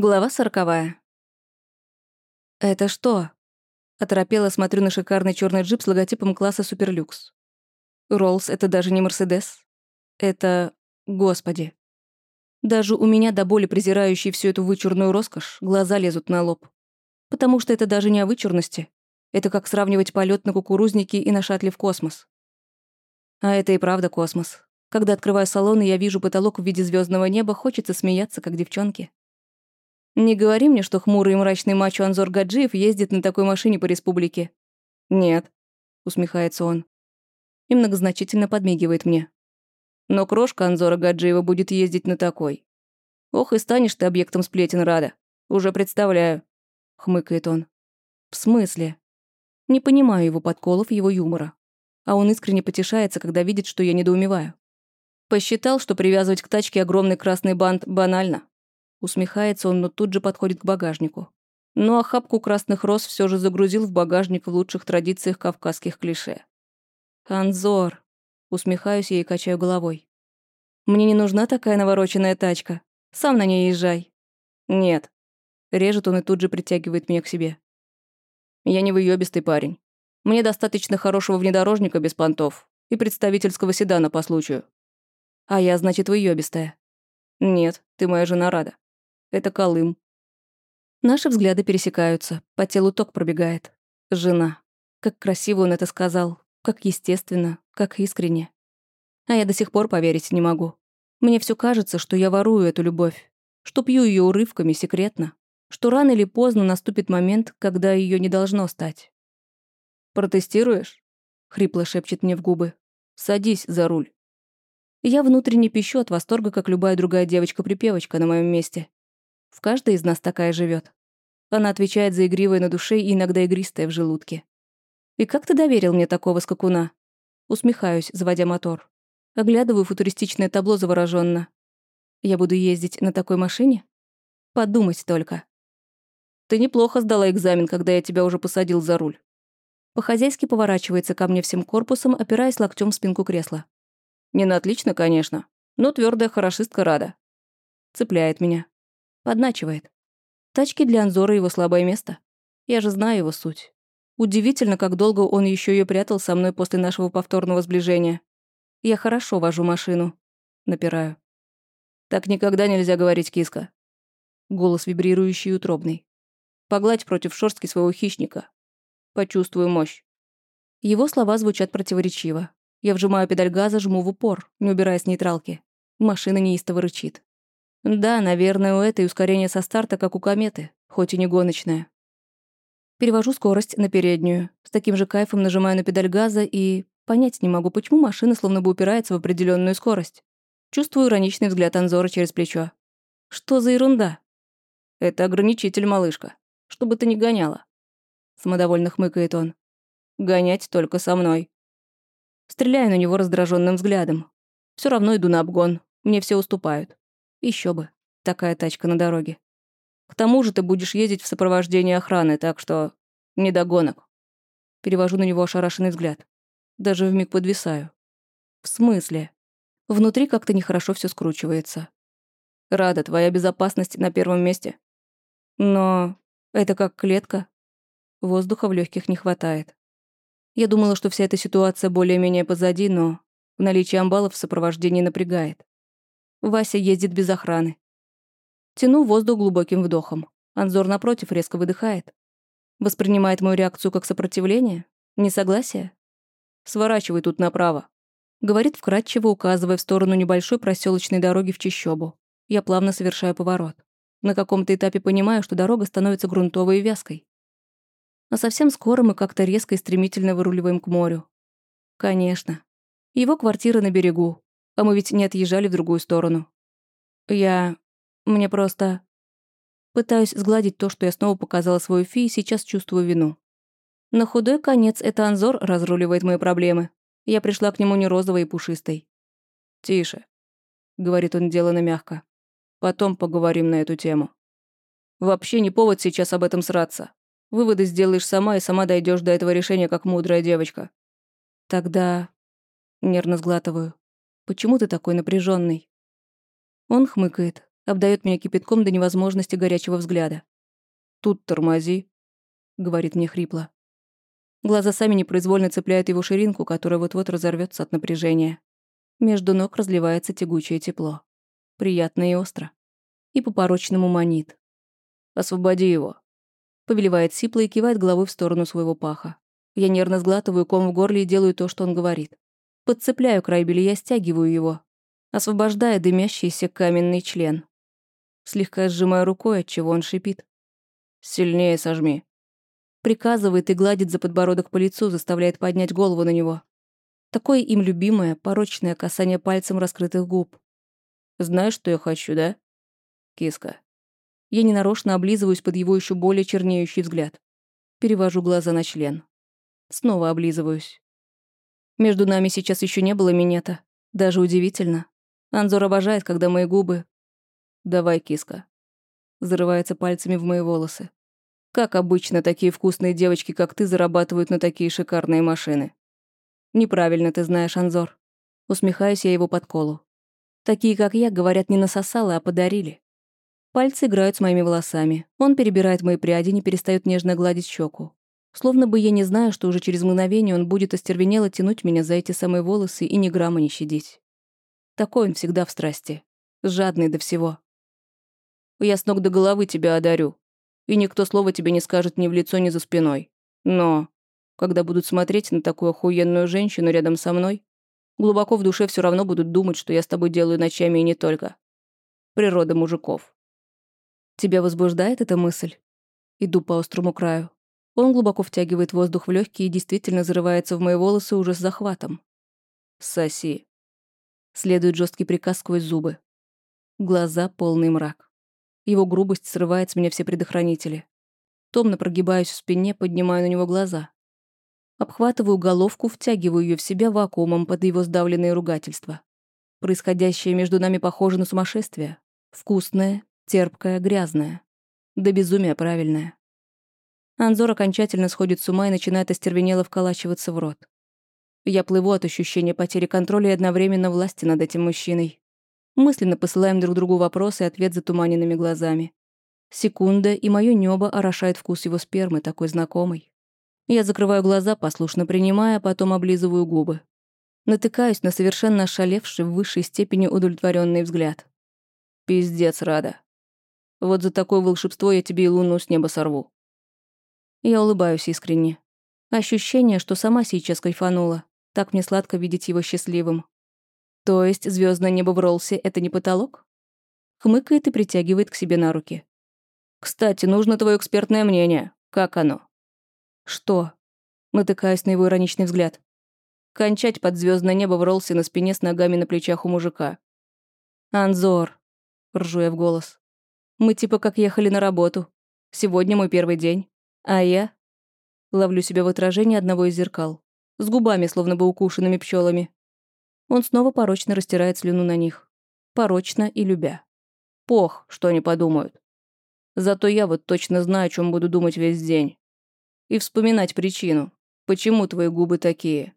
Глава сороковая. «Это что?» Оторопела, смотрю на шикарный черный джип с логотипом класса Суперлюкс. Роллс — это даже не Мерседес. Это... Господи. Даже у меня, до боли презирающей всю эту вычурную роскошь, глаза лезут на лоб. Потому что это даже не о вычурности. Это как сравнивать полет на кукурузнике и на шаттле в космос. А это и правда космос. Когда открываю салон, и я вижу потолок в виде звездного неба, хочется смеяться, как девчонки. Не говори мне, что хмурый и мрачный мачо Анзор Гаджиев ездит на такой машине по республике. Нет, усмехается он. И многозначительно подмигивает мне. Но крошка Анзора Гаджиева будет ездить на такой. Ох, и станешь ты объектом сплетен, Рада. Уже представляю. Хмыкает он. В смысле? Не понимаю его подколов, его юмора. А он искренне потешается, когда видит, что я недоумеваю. Посчитал, что привязывать к тачке огромный красный бант банально. Усмехается он, но тут же подходит к багажнику. Ну а хапку красных роз все же загрузил в багажник в лучших традициях кавказских клише. «Анзор!» Усмехаюсь я и качаю головой. «Мне не нужна такая навороченная тачка. Сам на ней езжай». «Нет». Режет он и тут же притягивает меня к себе. «Я не выёбистый парень. Мне достаточно хорошего внедорожника без понтов и представительского седана по случаю. А я, значит, выёбистая. Нет, ты моя жена Рада. Это Колым. Наши взгляды пересекаются, по телу ток пробегает. Жена. Как красиво он это сказал, как естественно, как искренне. А я до сих пор поверить не могу. Мне все кажется, что я ворую эту любовь, что пью ее урывками секретно, что рано или поздно наступит момент, когда ее не должно стать. «Протестируешь?» — хрипло шепчет мне в губы. «Садись за руль». Я внутренне пищу от восторга, как любая другая девочка-припевочка на моем месте. В каждой из нас такая живет. Она отвечает за игривое на душе и иногда игристое в желудке. «И как ты доверил мне такого скакуна?» Усмехаюсь, заводя мотор. Оглядываю футуристичное табло завороженно. «Я буду ездить на такой машине?» «Подумать только». «Ты неплохо сдала экзамен, когда я тебя уже посадил за руль». По-хозяйски поворачивается ко мне всем корпусом, опираясь локтем в спинку кресла. «Не на отлично, конечно, но твердая хорошистка рада». Цепляет меня. Подначивает. Тачки для Анзора его слабое место. Я же знаю его суть. Удивительно, как долго он еще ее прятал со мной после нашего повторного сближения. Я хорошо вожу машину. Напираю. Так никогда нельзя говорить, киска. Голос вибрирующий и утробный. Погладь против шорстки своего хищника. Почувствую мощь. Его слова звучат противоречиво. Я вжимаю педаль газа, жму в упор, не убирая с нейтралки. Машина неистово рычит. Да, наверное, у этой ускорение со старта, как у кометы, хоть и не гоночное. Перевожу скорость на переднюю. С таким же кайфом нажимаю на педаль газа и... Понять не могу, почему машина словно бы упирается в определенную скорость. Чувствую ироничный взгляд Анзора через плечо. Что за ерунда? Это ограничитель, малышка. Чтобы ты не гоняла. Самодовольно хмыкает он. Гонять только со мной. Стреляю на него раздраженным взглядом. Все равно иду на обгон. Мне все уступают. Еще бы, такая тачка на дороге. К тому же ты будешь ездить в сопровождении охраны, так что не до гонок. Перевожу на него ошарашенный взгляд. Даже вмиг подвисаю. В смысле? Внутри как-то нехорошо все скручивается. Рада, твоя безопасность на первом месте. Но это как клетка. Воздуха в легких не хватает. Я думала, что вся эта ситуация более-менее позади, но наличие амбалов в сопровождении напрягает. Вася ездит без охраны. Тяну воздух глубоким вдохом. Анзор, напротив, резко выдыхает. Воспринимает мою реакцию как сопротивление? Несогласие? Сворачивай тут направо. Говорит вкратчиво, указывая в сторону небольшой проселочной дороги в Чищобу. Я плавно совершаю поворот. На каком-то этапе понимаю, что дорога становится грунтовой и вязкой. А совсем скоро мы как-то резко и стремительно выруливаем к морю. Конечно. Его квартира на берегу, а мы ведь не отъезжали в другую сторону. Я... Мне просто... Пытаюсь сгладить то, что я снова показала свою фи, и сейчас чувствую вину. На худой конец это Анзор разруливает мои проблемы. Я пришла к нему не розовой и пушистой. «Тише», — говорит он делано мягко. «Потом поговорим на эту тему. Вообще не повод сейчас об этом сраться. Выводы сделаешь сама и сама дойдешь до этого решения, как мудрая девочка». «Тогда...» Нервно сглатываю. Почему ты такой напряженный? Он хмыкает, Обдает меня кипятком до невозможности горячего взгляда. «Тут тормози», — говорит мне хрипло. Глаза сами непроизвольно цепляют его ширинку, которая вот-вот разорвется от напряжения. Между ног разливается тягучее тепло. Приятно и остро. И по-порочному манит. «Освободи его», — повелевает Сипла и кивает головой в сторону своего паха. Я нервно сглатываю ком в горле и делаю то, что он говорит. Подцепляю край белья, стягиваю его, освобождая дымящийся каменный член. Слегка сжимаю рукой, от чего он шипит. «Сильнее сожми», Приказывает и гладит за подбородок по лицу, заставляет поднять голову на него. Такое им любимое, порочное касание пальцем раскрытых губ. «Знаешь, что я хочу, да?» «Киска». Я ненарочно облизываюсь под его еще более чернеющий взгляд. Перевожу глаза на член. Снова облизываюсь. Между нами сейчас еще не было минета. Даже удивительно. Анзор обожает, когда мои губы... «Давай, киска». Зарывается пальцами в мои волосы. Как обычно, такие вкусные девочки, как ты, зарабатывают на такие шикарные машины. Неправильно ты знаешь, Анзор. Усмехаюсь я его под колу. Такие, как я, говорят, не насосала, а подарили. Пальцы играют с моими волосами. Он перебирает мои пряди, не перестает нежно гладить щеку. Словно бы я не знаю, что уже через мгновение он будет остервенело тянуть меня за эти самые волосы и ни грамма не щадить. Такой он всегда в страсти. Жадный до всего. Я с ног до головы тебя одарю, и никто слова тебе не скажет ни в лицо, ни за спиной. Но, когда будут смотреть на такую охуенную женщину рядом со мной, глубоко в душе все равно будут думать, что я с тобой делаю ночами и не только. Природа мужиков. Тебя возбуждает эта мысль? Иду по острому краю. Он глубоко втягивает воздух в легкие и действительно зарывается в мои волосы уже с захватом. «Соси». Следует жесткий приказ сквозь зубы. Глаза полный мрак. Его грубость срывает с меня все предохранители. Томно прогибаюсь в спине, поднимаю на него глаза. Обхватываю головку, втягиваю ее в себя вакуумом под его сдавленные ругательства. Происходящее между нами похоже на сумасшествие. Вкусное, терпкое, грязное. Да безумие правильное. Анзор окончательно сходит с ума и начинает остервенело вколачиваться в рот. Я плыву от ощущения потери контроля и одновременно власти над этим мужчиной. Мысленно посылаем друг другу вопросы и ответ затуманенными глазами. Секунда, и мое небо орошает вкус его спермы, такой знакомый. Я закрываю глаза, послушно принимая, а потом облизываю губы. Натыкаюсь на совершенно ошалевший в высшей степени удовлетворенный взгляд. Пиздец, Рада. Вот за такое волшебство я тебе и луну с неба сорву. Я улыбаюсь искренне. Ощущение, что сама сейчас кайфанула. Так мне сладко видеть его счастливым. То есть звездное небо в Ролсе — это не потолок? Хмыкает и притягивает к себе на руки. Кстати, нужно твое экспертное мнение. Как оно? Что? Натыкаюсь на его ироничный взгляд. Кончать под звездное небо в Ролсе на спине с ногами на плечах у мужика. Анзор, ржу я в голос. Мы типа как ехали на работу. Сегодня мой первый день. А я? Ловлю себя в отражении одного из зеркал. С губами, словно бы укушенными пчелами. Он снова порочно растирает слюну на них. Порочно и любя. Пох, что они подумают. Зато я вот точно знаю, о чем буду думать весь день. И вспоминать причину, почему твои губы такие.